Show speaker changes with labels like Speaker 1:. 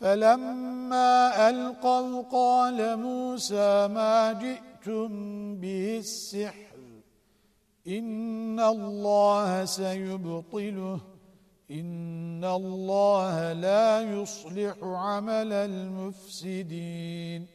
Speaker 1: فلما ألقوا قال موسى ما جئتم به السحر إن الله سيبطله إن الله لا يصلح عمل المفسدين